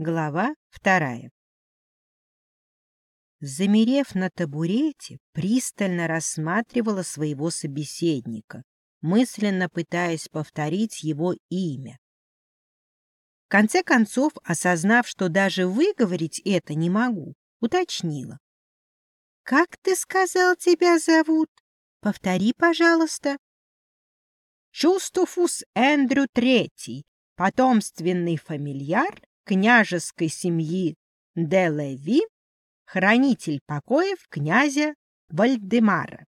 Глава вторая. Замерев на табурете, пристально рассматривала своего собеседника, мысленно пытаясь повторить его имя. В конце концов, осознав, что даже выговорить это не могу, уточнила. «Как ты сказал, тебя зовут? Повтори, пожалуйста». «Чустуфус Эндрю Третий, потомственный фамильяр княжеской семьи де Леви, хранитель покоев князя Вальдемара.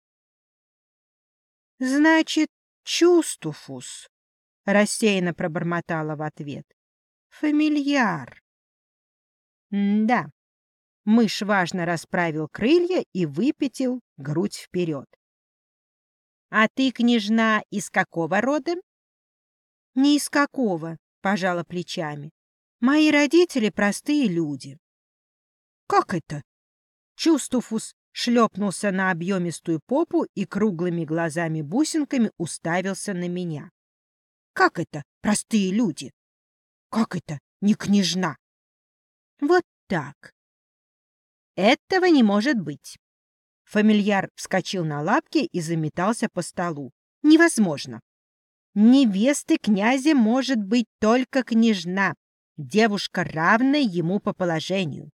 «Значит, Чустуфус», — рассеянно пробормотала в ответ. «Фамильяр». «Да». Мышь важно расправил крылья и выпятил грудь вперед. «А ты, княжна, из какого рода?» «Не из какого», — пожала плечами. Мои родители простые люди. Как это? Чувствуфус шлепнулся на объемистую попу и круглыми глазами-бусинками уставился на меня. Как это простые люди? Как это не княжна? Вот так. Этого не может быть. Фамильяр вскочил на лапки и заметался по столу. Невозможно. Невесты князя может быть только княжна, девушка, равная ему по положению.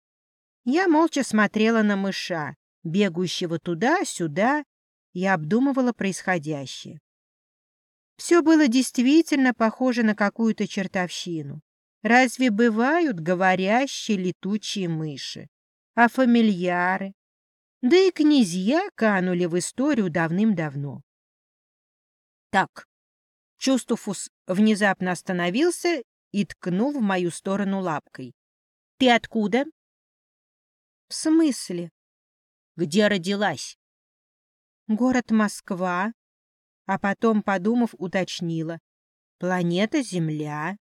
Я молча смотрела на мыша, бегающего туда-сюда, и обдумывала происходящее. Все было действительно похоже на какую-то чертовщину. Разве бывают говорящие летучие мыши? А фамильяры? Да и князья канули в историю давным-давно. Так, Чувствуфус внезапно остановился и ткнул в мою сторону лапкой. «Ты откуда?» «В смысле?» «Где родилась?» «Город Москва», а потом, подумав, уточнила. «Планета Земля».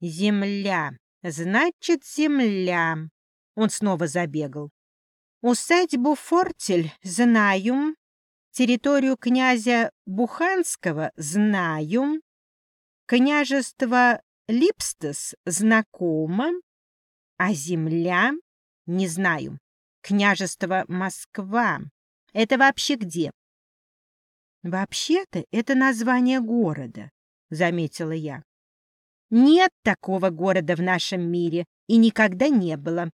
«Земля. Значит, Земля». Он снова забегал. «Усадьбу Фортель знаю. Территорию князя Буханского знаю. Княжество Липстес знакомо, а земля — не знаю. Княжество Москва. Это вообще где? Вообще-то это название города, заметила я. Нет такого города в нашем мире и никогда не было.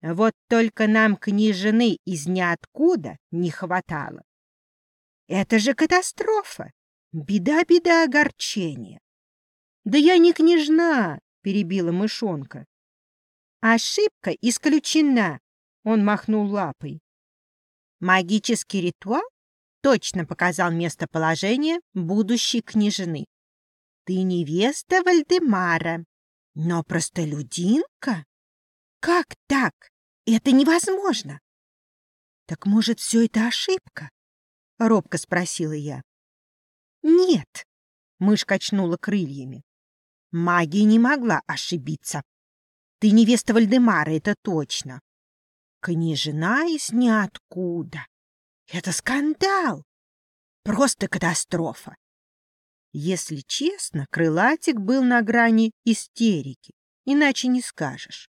Вот только нам княжны из ниоткуда не хватало. Это же катастрофа! Беда-беда огорчение. «Да я не княжна!» — перебила мышонка. «Ошибка исключена!» — он махнул лапой. Магический ритуал точно показал местоположение будущей княжны. «Ты невеста Вальдемара, но простолюдинка? Как так? Это невозможно!» «Так, может, все это ошибка?» — робко спросила я. «Нет», — мышь качнула крыльями. Магия не могла ошибиться. Ты невеста Вальдемара, это точно. Княжна из ниоткуда. Это скандал. Просто катастрофа. Если честно, крылатик был на грани истерики, иначе не скажешь.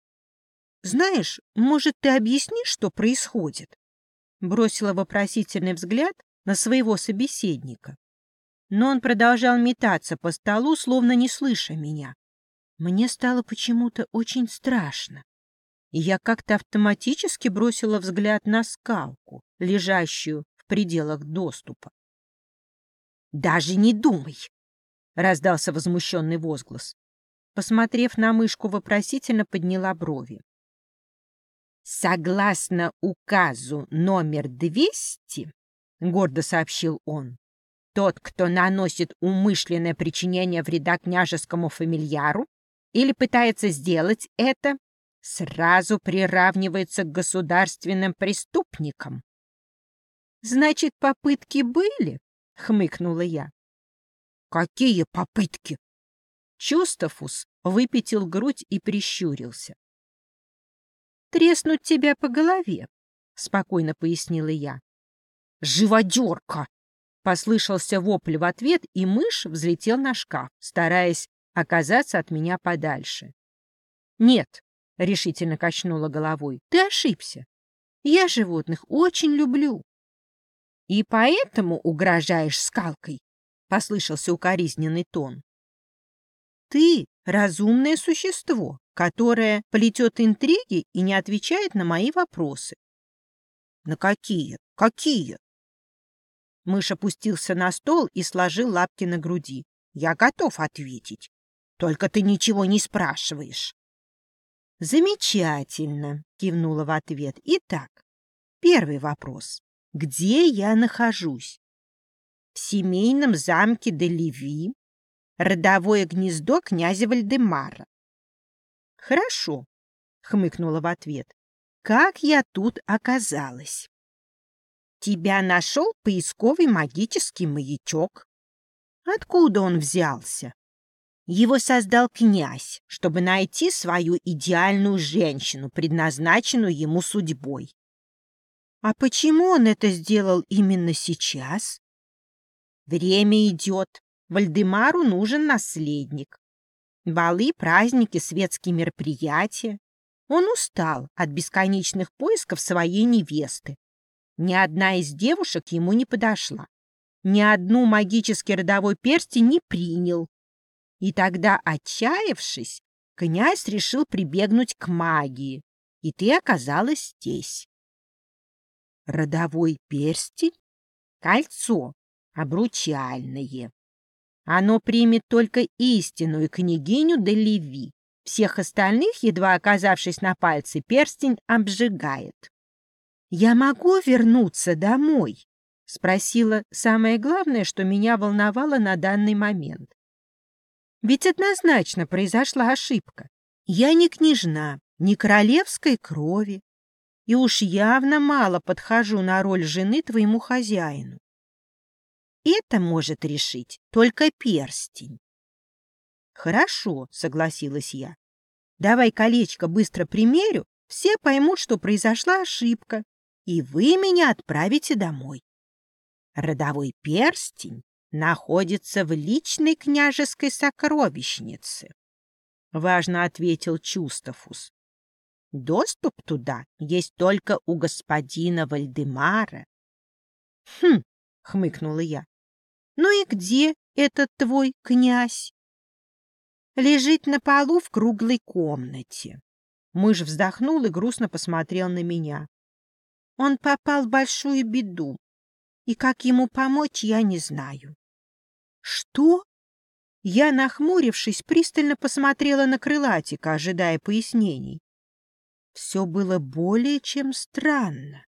Знаешь, может, ты объяснишь, что происходит? Бросила вопросительный взгляд на своего собеседника но он продолжал метаться по столу, словно не слыша меня. Мне стало почему-то очень страшно, и я как-то автоматически бросила взгляд на скалку, лежащую в пределах доступа. «Даже не думай!» — раздался возмущенный возглас. Посмотрев на мышку, вопросительно подняла брови. «Согласно указу номер 200, — гордо сообщил он, тот, кто наносит умышленное причинение вреда княжескому фамильяру или пытается сделать это, сразу приравнивается к государственным преступникам. «Значит, попытки были?» — хмыкнула я. «Какие попытки?» Чустафус выпятил грудь и прищурился. «Треснуть тебя по голове», — спокойно пояснила я. «Живодерка!» Послышался вопль в ответ, и мышь взлетел на шкаф, стараясь оказаться от меня подальше. Нет, — решительно качнула головой, — ты ошибся. Я животных очень люблю. — И поэтому угрожаешь скалкой? — послышался укоризненный тон. — Ты — разумное существо, которое плетет интриги и не отвечает на мои вопросы. — На какие? Какие? Мышь опустился на стол и сложил лапки на груди. — Я готов ответить. Только ты ничего не спрашиваешь. «Замечательно», — кивнула в ответ. «Итак, первый вопрос. Где я нахожусь?» «В семейном замке Делеви, родовое гнездо князя Вальдемара». «Хорошо», — хмыкнула в ответ. «Как я тут оказалась?» «Тебя нашел поисковый магический маячок». «Откуда он взялся?» Его создал князь, чтобы найти свою идеальную женщину, предназначенную ему судьбой. А почему он это сделал именно сейчас? Время идет. Вальдемару нужен наследник. Балы, праздники, светские мероприятия. Он устал от бесконечных поисков своей невесты. Ни одна из девушек ему не подошла. Ни одну магический родовой перстень не принял. И тогда, отчаявшись, князь решил прибегнуть к магии, и ты оказалась здесь. Родовой перстень? Кольцо, обручальное. Оно примет только истинную княгиню Делеви. Всех остальных, едва оказавшись на пальце, перстень обжигает. «Я могу вернуться домой?» — спросила самое главное, что меня волновало на данный момент. Ведь однозначно произошла ошибка. Я не княжна, не королевской крови, и уж явно мало подхожу на роль жены твоему хозяину. Это может решить только перстень. Хорошо, согласилась я. Давай колечко быстро примерю, все поймут, что произошла ошибка, и вы меня отправите домой. Родовой перстень находится в личной княжеской сокровищнице, — важно ответил Чустафус. Доступ туда есть только у господина Вальдемара. — Хм, — хмыкнула я. — Ну и где этот твой князь? Лежит на полу в круглой комнате. Мышь вздохнул и грустно посмотрел на меня. Он попал в большую беду, и как ему помочь, я не знаю. «Что?» Я, нахмурившись, пристально посмотрела на крылатика, ожидая пояснений. Все было более чем странно.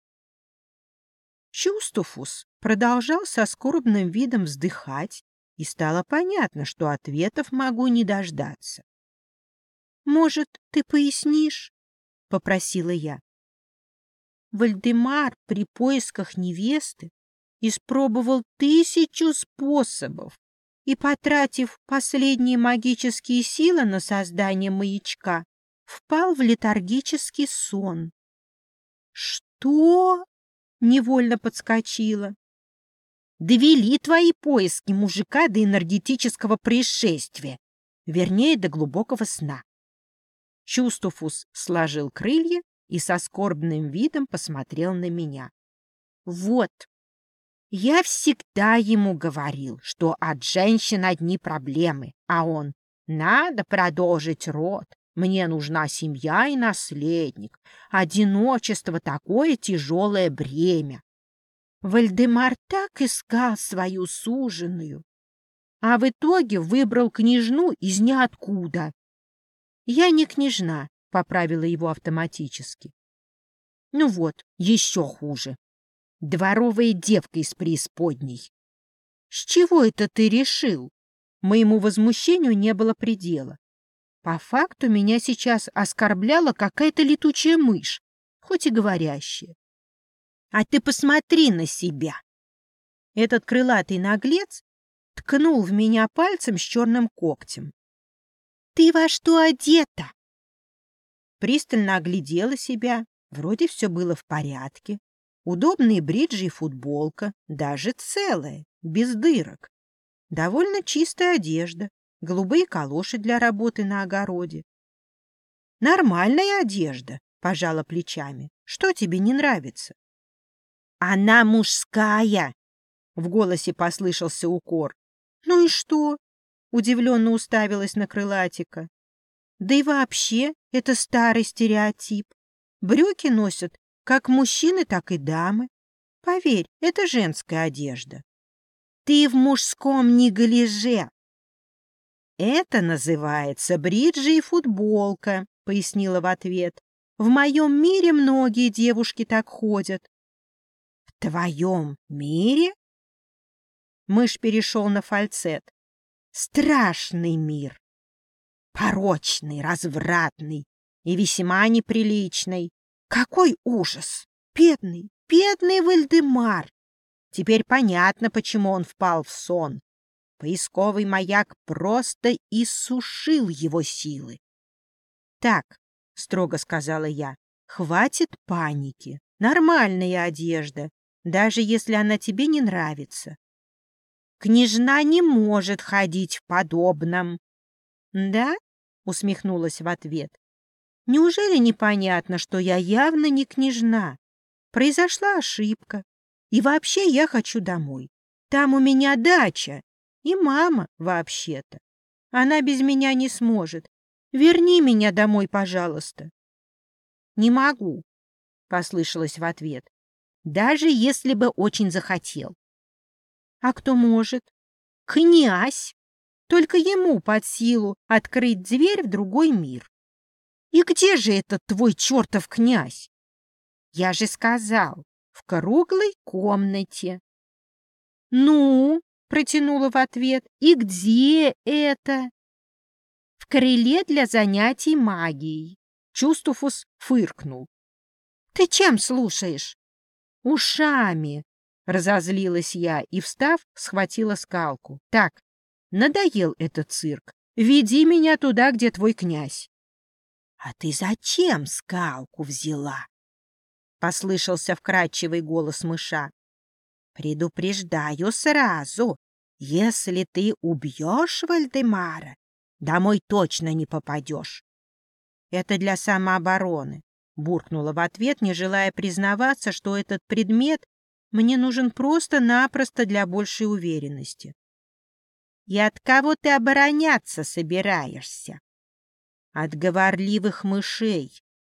Чувствуфус продолжал со скорбным видом вздыхать, и стало понятно, что ответов могу не дождаться. «Может, ты пояснишь?» — попросила я. Вальдемар при поисках невесты испробовал тысячу способов, и, потратив последние магические силы на создание маячка, впал в летаргический сон. «Что?» — невольно подскочила. «Довели твои поиски мужика до энергетического происшествия, вернее, до глубокого сна». Чувствуфус сложил крылья и со скорбным видом посмотрел на меня. «Вот, я всегда ему говорил, что от женщин одни проблемы, а он «надо продолжить род, мне нужна семья и наследник, одиночество такое тяжелое бремя». Вальдемар так искал свою суженую, а в итоге выбрал княжну из ниоткуда. «Я не княжна», — поправила его автоматически. «Ну вот, еще хуже дворовая девка из преисподней. С чего это ты решил? Моему возмущению не было предела. По факту меня сейчас оскорбляла какая-то летучая мышь, хоть и говорящая. А ты посмотри на себя. Этот крылатый наглец ткнул в меня пальцем с черным когтем. Ты во что одета? Пристально оглядела себя. Вроде все было в порядке. Удобные бриджи и футболка, даже целая, без дырок. Довольно чистая одежда, голубые калоши для работы на огороде. Нормальная одежда, пожала плечами. Что тебе не нравится? Она мужская, в голосе послышался укор. Ну и что? Удивленно уставилась на крылатика. Да и вообще, это старый стереотип. Брюки носят как мужчины, так и дамы. Поверь, это женская одежда. Ты в мужском неглиже. Это называется бриджи и футболка, пояснила в ответ. В моем мире многие девушки так ходят. В твоем мире? Мышь перешел на фальцет. Страшный мир. Порочный, развратный и весьма неприличный. Какой ужас! Бедный, бедный Вальдемар! Теперь понятно, почему он впал в сон. Поисковый маяк просто иссушил его силы. — Так, — строго сказала я, — хватит паники. Нормальная одежда, даже если она тебе не нравится. Княжна не может ходить в подобном. — Да? — усмехнулась в ответ. Неужели непонятно, что я явно не княжна? Произошла ошибка. И вообще я хочу домой. Там у меня дача. И мама, вообще-то. Она без меня не сможет. Верни меня домой, пожалуйста. Не могу, послышалось в ответ. Даже если бы очень захотел. А кто может? Князь. Только ему под силу открыть дверь в другой мир. И где же этот твой чертов князь? Я же сказал, в круглой комнате. Ну, протянула в ответ, и где это? В крыле для занятий магией. Чувствуфус фыркнул. Ты чем слушаешь? Ушами, разозлилась я и, встав, схватила скалку. Так, надоел этот цирк. Веди меня туда, где твой князь. «А ты зачем скалку взяла?» — послышался вкрадчивый голос мыша. «Предупреждаю сразу, если ты убьешь Вальдемара, домой точно не попадешь». «Это для самообороны», — буркнула в ответ, не желая признаваться, что этот предмет мне нужен просто-напросто для большей уверенности. «И от кого ты обороняться собираешься?» От говорливых мышей,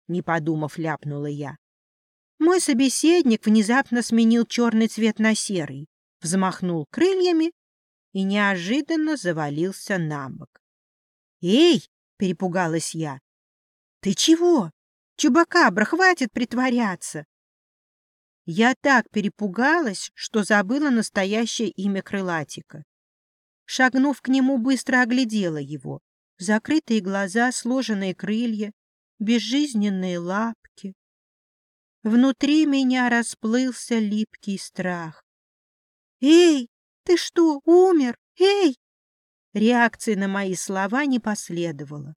не подумав, ляпнула я. Мой собеседник внезапно сменил черный цвет на серый, взмахнул крыльями и неожиданно завалился на бок. «Эй!» — перепугалась я. «Ты чего? Чубакабра, хватит притворяться!» Я так перепугалась, что забыла настоящее имя крылатика. Шагнув к нему, быстро оглядела его закрытые глаза, сложенные крылья, безжизненные лапки. Внутри меня расплылся липкий страх. «Эй, ты что, умер? Эй!» Реакции на мои слова не последовало.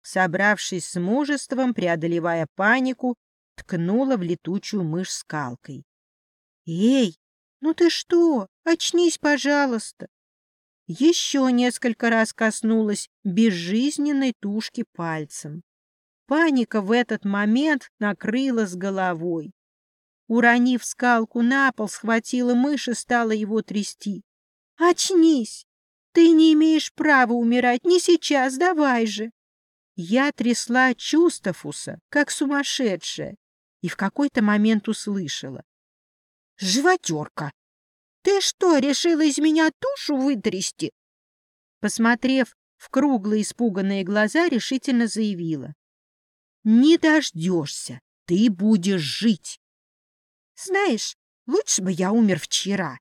Собравшись с мужеством, преодолевая панику, ткнула в летучую мышь скалкой. «Эй, ну ты что? Очнись, пожалуйста!» Еще несколько раз коснулась безжизненной тушки пальцем. Паника в этот момент накрыла с головой. Уронив скалку на пол, схватила мышь и стала его трясти. «Очнись! Ты не имеешь права умирать, не сейчас, давай же!» Я трясла Чустафуса, как сумасшедшая, и в какой-то момент услышала. «Животерка! Ты что, решила из меня тушу вытрясти? Посмотрев в круглые испуганные глаза, решительно заявила. Не дождешься, ты будешь жить. Знаешь, лучше бы я умер вчера.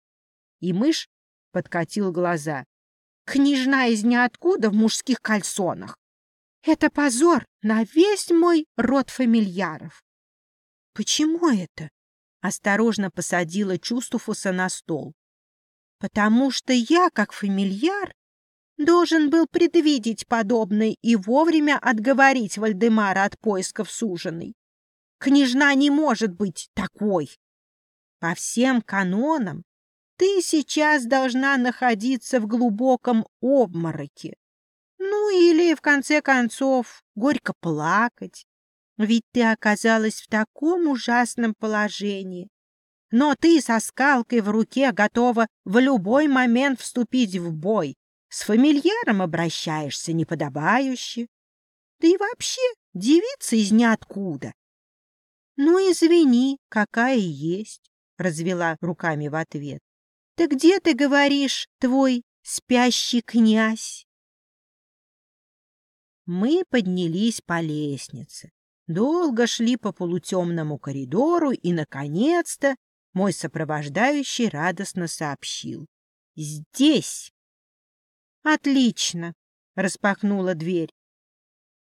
И мышь подкатил глаза. Княжна из ниоткуда в мужских кальсонах. Это позор на весь мой род фамильяров. Почему это? Осторожно посадила Чустуфуса на стол. «Потому что я, как фамильяр, должен был предвидеть подобное и вовремя отговорить Вальдемара от поисков суженой. Княжна не может быть такой. По всем канонам ты сейчас должна находиться в глубоком обмороке. Ну или, в конце концов, горько плакать. Ведь ты оказалась в таком ужасном положении. Но ты со скалкой в руке готова в любой момент вступить в бой. С фамильяром обращаешься неподобающе. Да и вообще девица из ниоткуда. Ну, извини, какая есть, — развела руками в ответ. Да где, ты говоришь, твой спящий князь? Мы поднялись по лестнице, долго шли по полутемному коридору и, наконец-то, мой сопровождающий радостно сообщил. «Здесь!» «Отлично!» — распахнула дверь.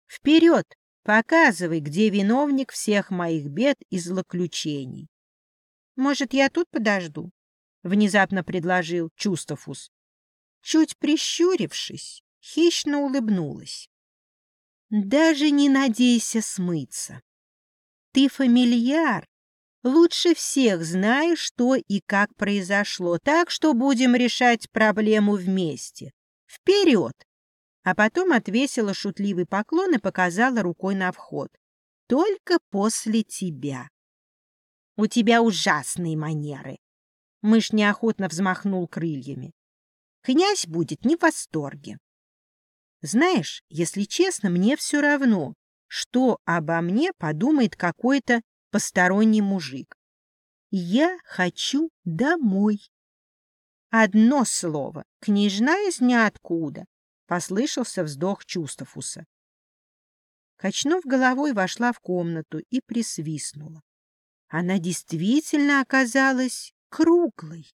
«Вперед! Показывай, где виновник всех моих бед и злоключений!» «Может, я тут подожду?» — внезапно предложил Чустафус. Чуть прищурившись, хищно улыбнулась. Даже не надейся смыться. Ты фамильяр, лучше всех знаешь, что и как произошло, так что будем решать проблему вместе. Вперед! А потом отвесила шутливый поклон и показала рукой на вход. Только после тебя. У тебя ужасные манеры. Мышь неохотно взмахнул крыльями. Князь будет не в восторге. Знаешь, если честно, мне все равно, что обо мне подумает какой-то посторонний мужик. Я хочу домой. Одно слово, княжна из ниоткуда, — послышался вздох Чустафуса. Качнув головой, вошла в комнату и присвистнула. Она действительно оказалась круглой,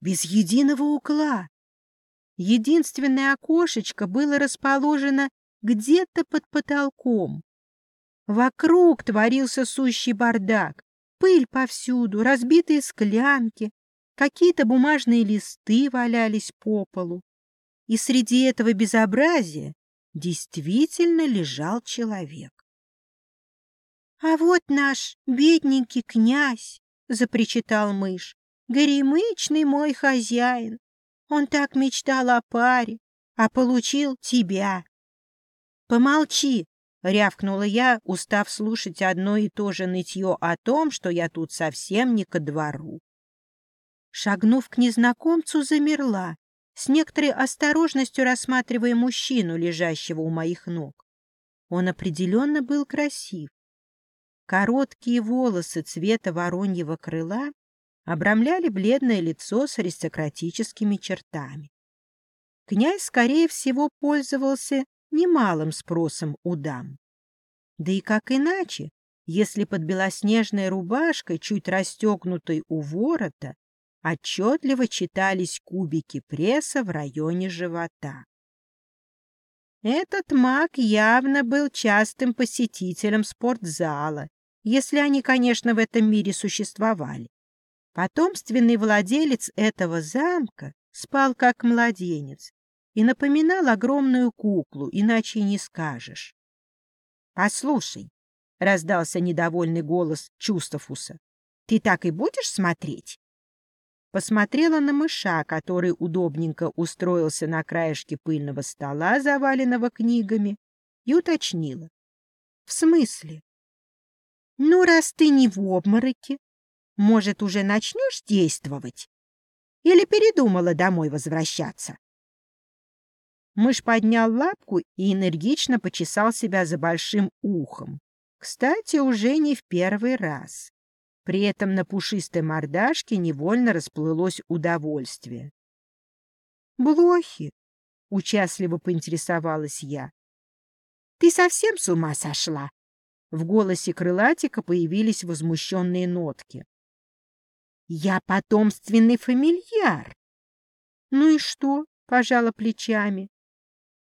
без единого угла. Единственное окошечко было расположено где-то под потолком. Вокруг творился сущий бардак. Пыль повсюду, разбитые склянки, какие-то бумажные листы валялись по полу. И среди этого безобразия действительно лежал человек. — А вот наш бедненький князь, — запричитал мышь, — горемычный мой хозяин. Он так мечтал о паре, а получил тебя. Помолчи, — рявкнула я, устав слушать одно и то же нытье о том, что я тут совсем не ко двору. Шагнув к незнакомцу, замерла, с некоторой осторожностью рассматривая мужчину, лежащего у моих ног. Он определенно был красив. Короткие волосы цвета вороньего крыла обрамляли бледное лицо с аристократическими чертами. Князь, скорее всего, пользовался немалым спросом у дам. Да и как иначе, если под белоснежной рубашкой, чуть расстегнутой у ворота, отчетливо читались кубики пресса в районе живота. Этот маг явно был частым посетителем спортзала, если они, конечно, в этом мире существовали. Потомственный владелец этого замка спал как младенец и напоминал огромную куклу, иначе не скажешь. — Послушай, — раздался недовольный голос Чустафуса, — ты так и будешь смотреть? Посмотрела на мыша, который удобненько устроился на краешке пыльного стола, заваленного книгами, и уточнила. — В смысле? — Ну, раз ты не в обмороке, может, уже начнешь действовать? Или передумала домой возвращаться? Мышь поднял лапку и энергично почесал себя за большим ухом. Кстати, уже не в первый раз. При этом на пушистой мордашке невольно расплылось удовольствие. «Блохи!» — участливо поинтересовалась я. «Ты совсем с ума сошла?» В голосе крылатика появились возмущенные нотки. Я потомственный фамильяр. Ну и что? Пожала плечами.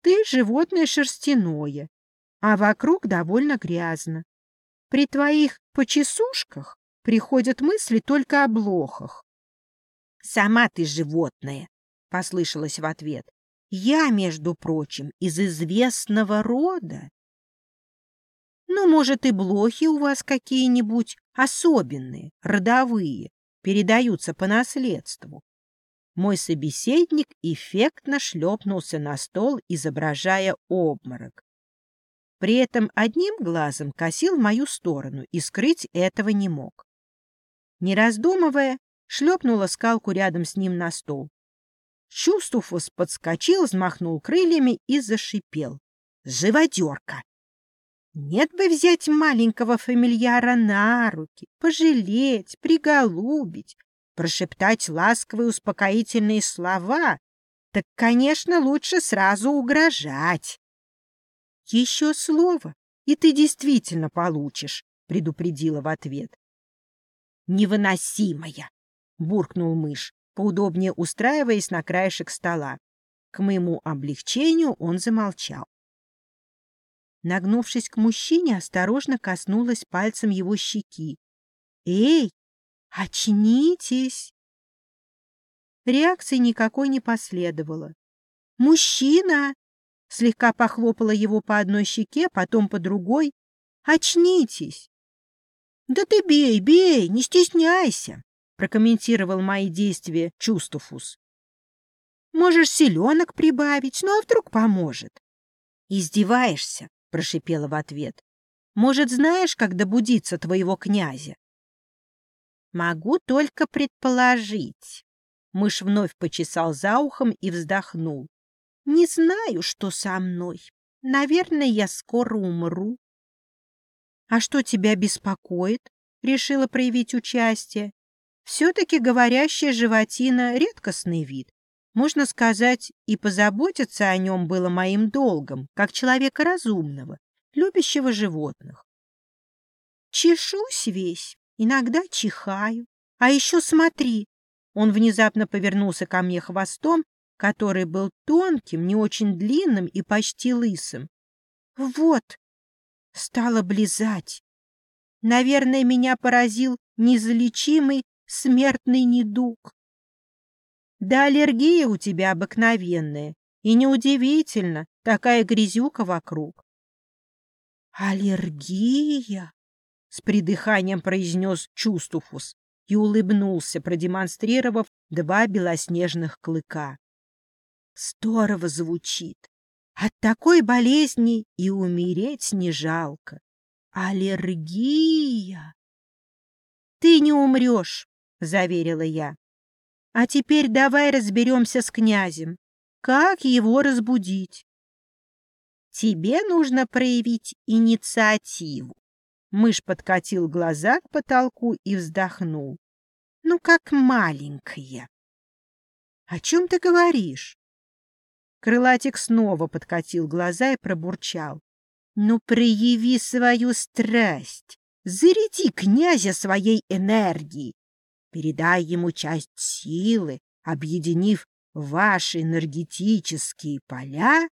Ты животное шерстяное, а вокруг довольно грязно. При твоих почесушках приходят мысли только о блохах. Сама ты животное, послышалось в ответ. Я, между прочим, из известного рода. Ну, может, и блохи у вас какие-нибудь особенные, родовые, передаются по наследству. Мой собеседник эффектно шлепнулся на стол, изображая обморок. При этом одним глазом косил в мою сторону и скрыть этого не мог. Не раздумывая, шлепнула скалку рядом с ним на стол. Чувствуфус подскочил, взмахнул крыльями и зашипел. «Живодерка!» Нет бы взять маленького фамильяра на руки, пожалеть, приголубить, прошептать ласковые успокоительные слова, так, конечно, лучше сразу угрожать. — Еще слово, и ты действительно получишь, — предупредила в ответ. — Невыносимая! — буркнул мышь, поудобнее устраиваясь на краешек стола. К моему облегчению он замолчал. Нагнувшись к мужчине, осторожно коснулась пальцем его щеки. «Эй, очнитесь!» Реакции никакой не последовало. «Мужчина!» Слегка похлопала его по одной щеке, потом по другой. «Очнитесь!» «Да ты бей, бей, не стесняйся!» прокомментировал мои действия Чувствуфус. «Можешь селенок прибавить, ну а вдруг поможет?» «Издеваешься?» — прошипела в ответ. «Может, знаешь, как добудиться твоего князя?» «Могу только предположить». Мышь вновь почесал за ухом и вздохнул. «Не знаю, что со мной. Наверное, я скоро умру». «А что тебя беспокоит?» — решила проявить участие. Все-таки говорящая животина — редкостный вид. Можно сказать, и позаботиться о нем было моим долгом, как человека разумного, любящего животных. Чешусь весь, иногда чихаю. А еще смотри, он внезапно повернулся ко мне хвостом, который был тонким, не очень длинным и почти лысым. Вот, стало близать. Наверное, меня поразил незалечимый смертный недуг. Да аллергия у тебя обыкновенная, и неудивительно, такая грязюка вокруг. Аллергия? С придыханием произнес Чустуфус и улыбнулся, продемонстрировав два белоснежных клыка. Здорово звучит. От такой болезни и умереть не жалко. Аллергия. Ты не умрешь, — заверила я. «А теперь давай разберемся с князем. Как его разбудить?» «Тебе нужно проявить инициативу». Мышь подкатил глаза к потолку и вздохнул. «Ну, как маленькая». «О чем ты говоришь?» Крылатик снова подкатил глаза и пробурчал. «Ну, прояви свою страсть, заряди князя своей энергией, Передай ему часть силы, объединив ваши энергетические поля.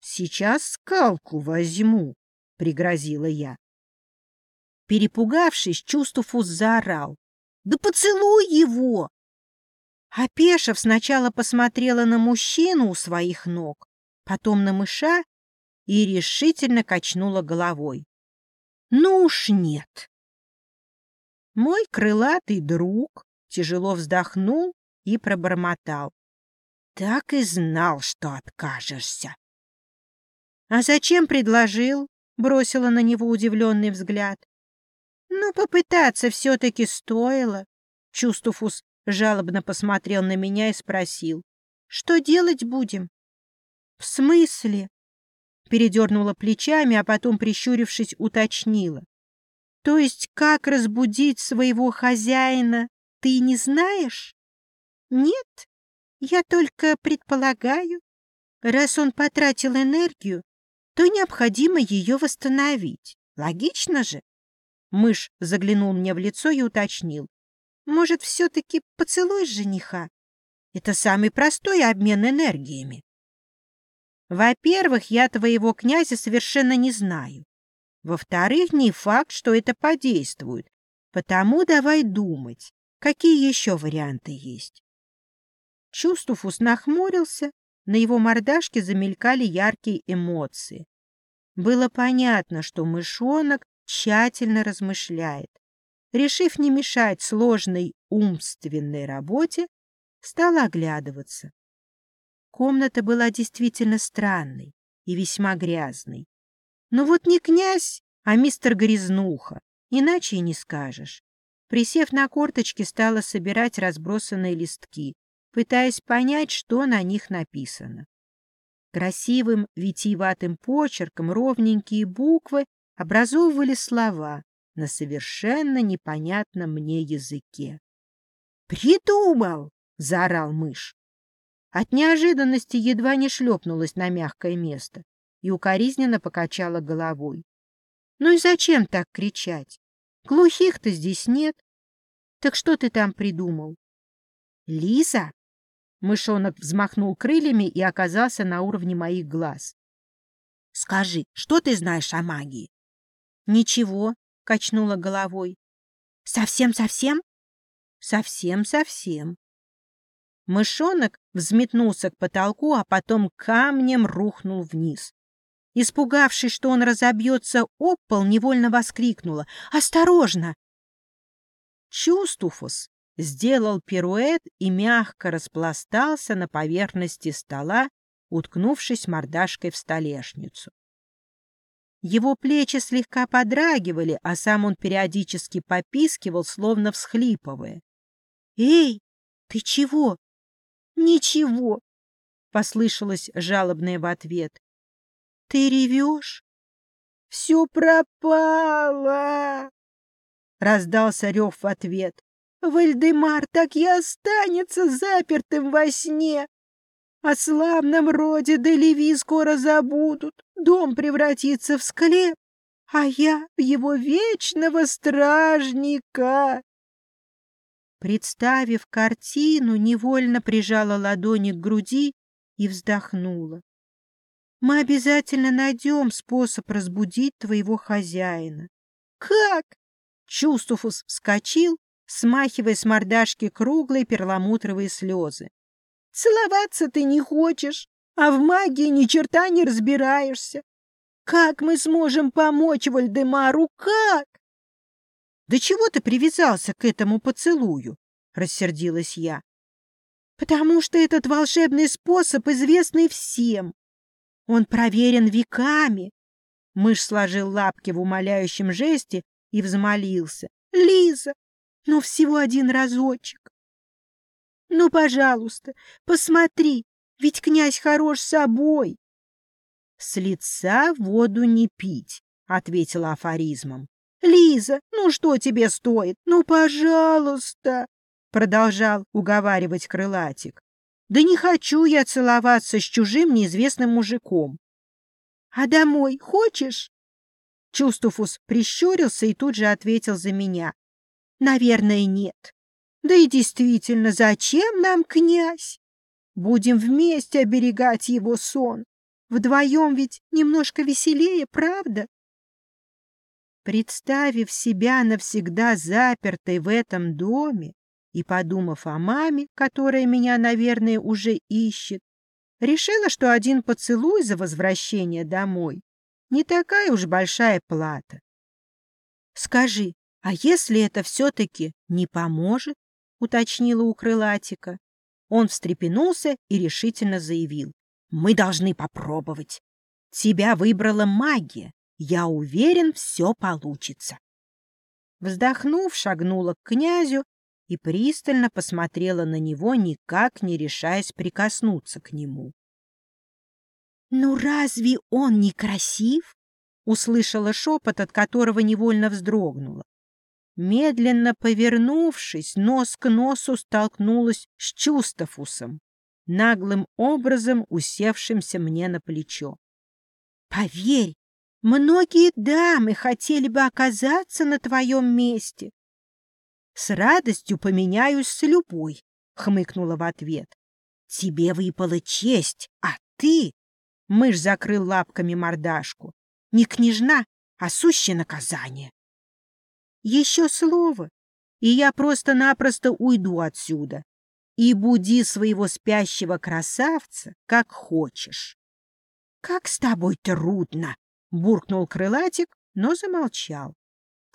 Сейчас скалку возьму, — пригрозила я. Перепугавшись, Чувствуфус заорал. — Да поцелуй его! Опешив, сначала посмотрела на мужчину у своих ног, потом на мыша и решительно качнула головой. — Ну уж нет! Мой крылатый друг тяжело вздохнул и пробормотал. Так и знал, что откажешься. — А зачем предложил? — бросила на него удивленный взгляд. — Ну, попытаться все-таки стоило. Чувствуфус жалобно посмотрел на меня и спросил. — Что делать будем? — В смысле? Передернула плечами, а потом, прищурившись, уточнила. То есть как разбудить своего хозяина, ты не знаешь? Нет, я только предполагаю. Раз он потратил энергию, то необходимо ее восстановить. Логично же? Мышь заглянул мне в лицо и уточнил. Может, все-таки поцелуй жениха? Это самый простой обмен энергиями. Во-первых, я твоего князя совершенно не знаю. Во-вторых, не факт, что это подействует. Потому давай думать, какие еще варианты есть. Чувствуфус нахмурился, на его мордашке замелькали яркие эмоции. Было понятно, что мышонок тщательно размышляет. Решив не мешать сложной умственной работе, стала оглядываться. Комната была действительно странной и весьма грязной. Но вот не князь, а мистер Грязнуха, иначе и не скажешь. Присев на корточки, стала собирать разбросанные листки, пытаясь понять, что на них написано. Красивым витиеватым почерком ровненькие буквы образовывали слова на совершенно непонятном мне языке. «Придумал!» — заорал мышь. От неожиданности едва не шлепнулась на мягкое место и укоризненно покачала головой. «Ну и зачем так кричать? Глухих-то здесь нет. Так что ты там придумал?» «Лиза?» Мышонок взмахнул крыльями и оказался на уровне моих глаз. «Скажи, что ты знаешь о магии?» «Ничего», — качнула головой. «Совсем-совсем?» «Совсем-совсем». Мышонок взметнулся к потолку, а потом камнем рухнул вниз. Испугавшись, что он разобьется об невольно воскликнула. «Осторожно!» Чувстуфус сделал пируэт и мягко распластался на поверхности стола, уткнувшись мордашкой в столешницу. Его плечи слегка подрагивали, а сам он периодически попискивал, словно всхлипывая. «Эй, ты чего?» «Ничего», — послышалось жалобное в ответ. «Ты ревешь?» «Все пропало!» Раздался рев в ответ. Вальдемар так и останется запертым во сне. О славном роде Делеви скоро забудут, дом превратится в склеп, а я в его вечного стражника. Представив картину, невольно прижала ладони к груди и вздохнула. Мы обязательно найдем способ разбудить твоего хозяина. Как? Чувствуфус вскочил смахивая с мордашки круглые перламутровые слезы. «Целоваться ты не хочешь, а в магии ни черта не разбираешься. Как мы сможем помочь Вальдемару, как?» «Да чего ты привязался к этому поцелую?» — рассердилась я. «Потому что этот волшебный способ известный всем. Он проверен веками». Мышь сложил лапки в умоляющем жесте и взмолился. «Лиза, но всего один разочек. Ну, пожалуйста, посмотри, ведь князь хорош собой. С лица воду не пить, ответила афоризмом. Лиза, ну что тебе стоит? Ну, пожалуйста, продолжал уговаривать крылатик. Да не хочу я целоваться с чужим неизвестным мужиком. А домой хочешь? Чувствуфус прищурился и тут же ответил за меня. Наверное, нет. Да и действительно, зачем нам князь? Будем вместе оберегать его сон. Вдвоем ведь немножко веселее, правда? Представив себя навсегда запертой в этом доме и подумав о маме, которая меня, наверное, уже ищет, решила, что один поцелуй за возвращение домой не такая уж большая плата. Скажи, «А если это все-таки не поможет?» — уточнила у крылатика. Он встрепенулся и решительно заявил. «Мы должны попробовать. Тебя выбрала магия. Я уверен, все получится». Вздохнув, шагнула к князю и пристально посмотрела на него, никак не решаясь прикоснуться к нему. «Ну разве он не красив?» — услышала шепот, от которого невольно вздрогнула. Медленно повернувшись, нос к носу столкнулась с Чустафусом, наглым образом усевшимся мне на плечо. «Поверь, многие дамы хотели бы оказаться на твоем месте». «С радостью поменяюсь с любой», — хмыкнула в ответ. «Тебе выпала честь, а ты...» Мышь закрыл лапками мордашку. «Не княжна, а сущее наказание». Еще слово, и я просто-напросто уйду отсюда. И буди своего спящего красавца, как хочешь. — Как с тобой трудно! — буркнул крылатик, но замолчал.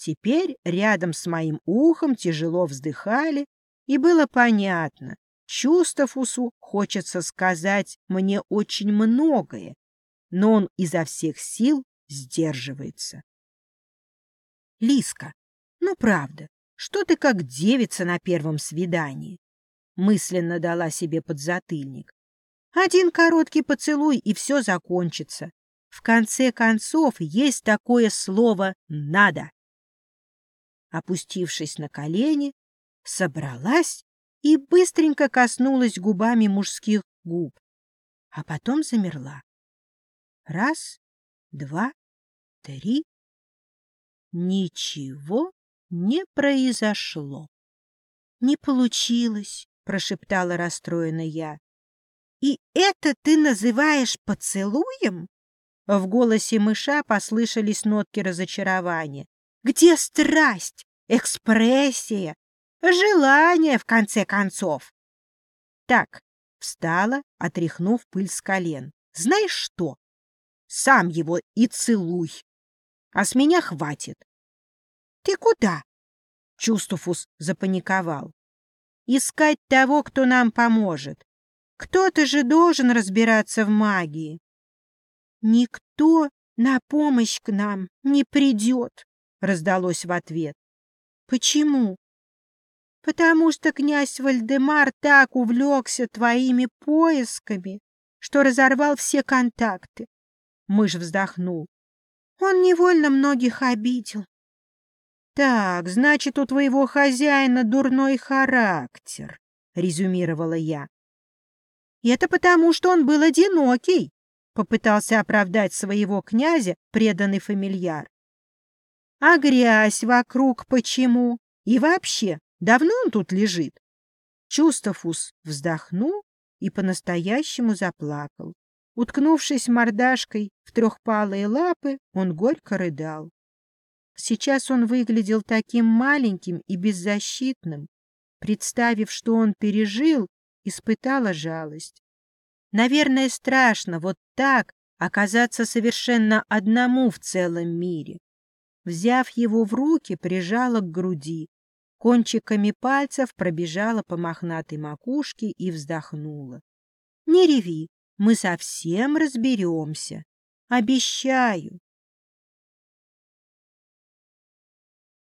Теперь рядом с моим ухом тяжело вздыхали, и было понятно, Чувствовусу хочется сказать мне очень многое, но он изо всех сил сдерживается. Лиска, ну правда, что ты как девица на первом свидании? Мысленно дала себе подзатыльник. Один короткий поцелуй, и все закончится. В конце концов, есть такое слово «надо». Опустившись на колени, собралась и быстренько коснулась губами мужских губ, а потом замерла. Раз, два, три. Ничего не произошло. — Не получилось, — прошептала расстроенная я. — И это ты называешь поцелуем? В голосе мыша послышались нотки разочарования. Где страсть, экспрессия, желание, в конце концов? Так, встала, отряхнув пыль с колен. Знаешь что? Сам его и целуй. А с меня хватит. Ты куда? Чувствуфус запаниковал. Искать того, кто нам поможет. Кто-то же должен разбираться в магии. Никто на помощь к нам не придет, раздалось в ответ. Почему? Потому что князь Вальдемар так увлекся твоими поисками, что разорвал все контакты. Мышь вздохнул. Он невольно многих обидел. Так, значит, у твоего хозяина дурной характер, резюмировала я. И это потому, что он был одинокий, попытался оправдать своего князя преданный фамильяр. А грязь вокруг почему? И вообще, давно он тут лежит? Чувствовус вздохнул и по-настоящему заплакал. Уткнувшись мордашкой в трехпалые лапы, он горько рыдал. Сейчас он выглядел таким маленьким и беззащитным. Представив, что он пережил, испытала жалость. Наверное, страшно вот так оказаться совершенно одному в целом мире. Взяв его в руки, прижала к груди. Кончиками пальцев пробежала по мохнатой макушке и вздохнула. — Не реви, мы совсем разберемся. Обещаю.